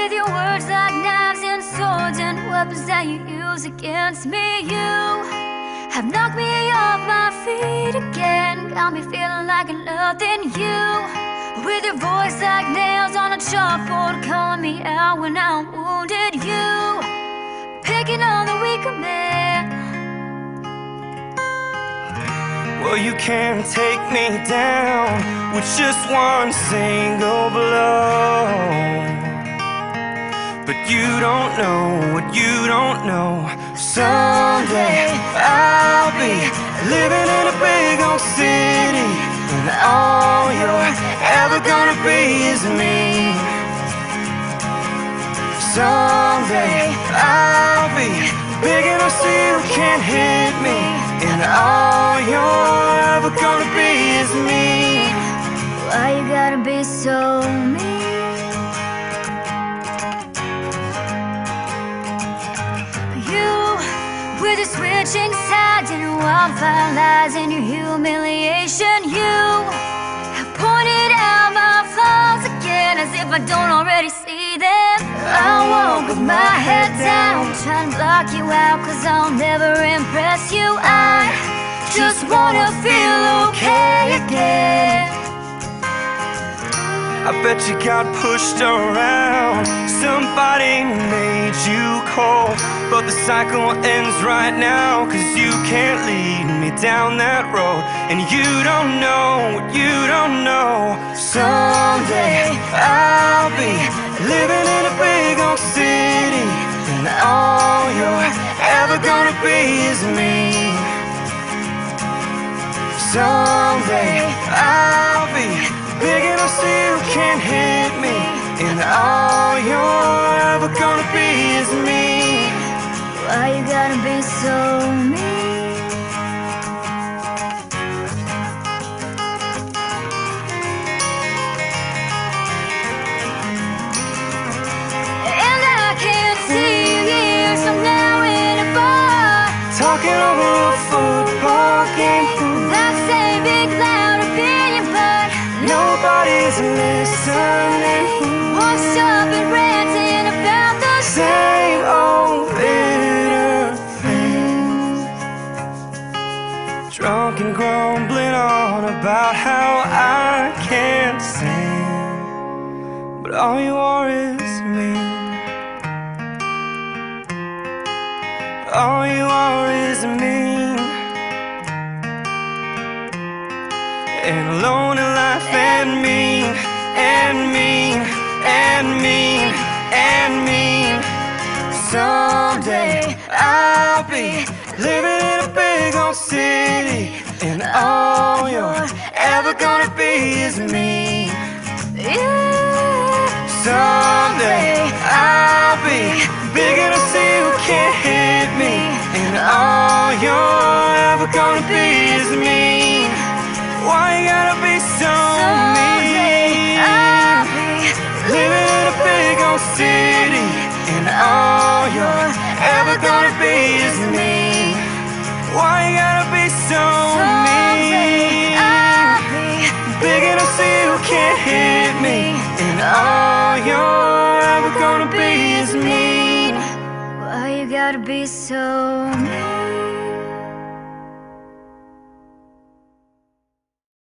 With your words like knives and swords and weapons that you use against me, you have knocked me off my feet again. Got me feeling like nothing. You, with your voice like nails on a chalkboard, calling me out when I'm wounded. You, picking on the weaker man. Well, you can't take me down with just one single blow. You don't know what you don't know. Someday I'll be living in a big old city, and all you're ever gonna be is me. Someday I'll be big enough so you can't hit me, and all you're ever gonna be is me. Why you gotta be so mean? With your switching sides and your wildfire lies and your humiliation, you have pointed out my flaws again as if I don't already see them. I walk with my head down, trying to block you out, cause I'll never impress you. I just wanna feel okay again. I bet you got pushed around. Somebody made you cold. But the cycle ends right now. Cause you can't lead me down that road. And you don't know what you don't know. Someday I'll be living in a big old city. And all you're ever gonna be is me. Someday I'll and all you're ever gonna be is me. Why you gotta be so mean? And I can't see you years from now in a bar. Talking over a football game, That same big loud opinion, but nobody's listening. About Same old bitter thing. Drunk and grumbling on about how I can't sing, but all you are is me. All you are is me. And alone in life and mean, and mean, and mean, and mean. Someday I'll be living in a big old city, and all you're ever gonna be is me. Someday I'll be big enough you city, and all you're ever gonna be is me. Why you gotta be so mean? Big enough so you can't hit me, and all you're ever gonna be is mean. Why you gotta be so mean?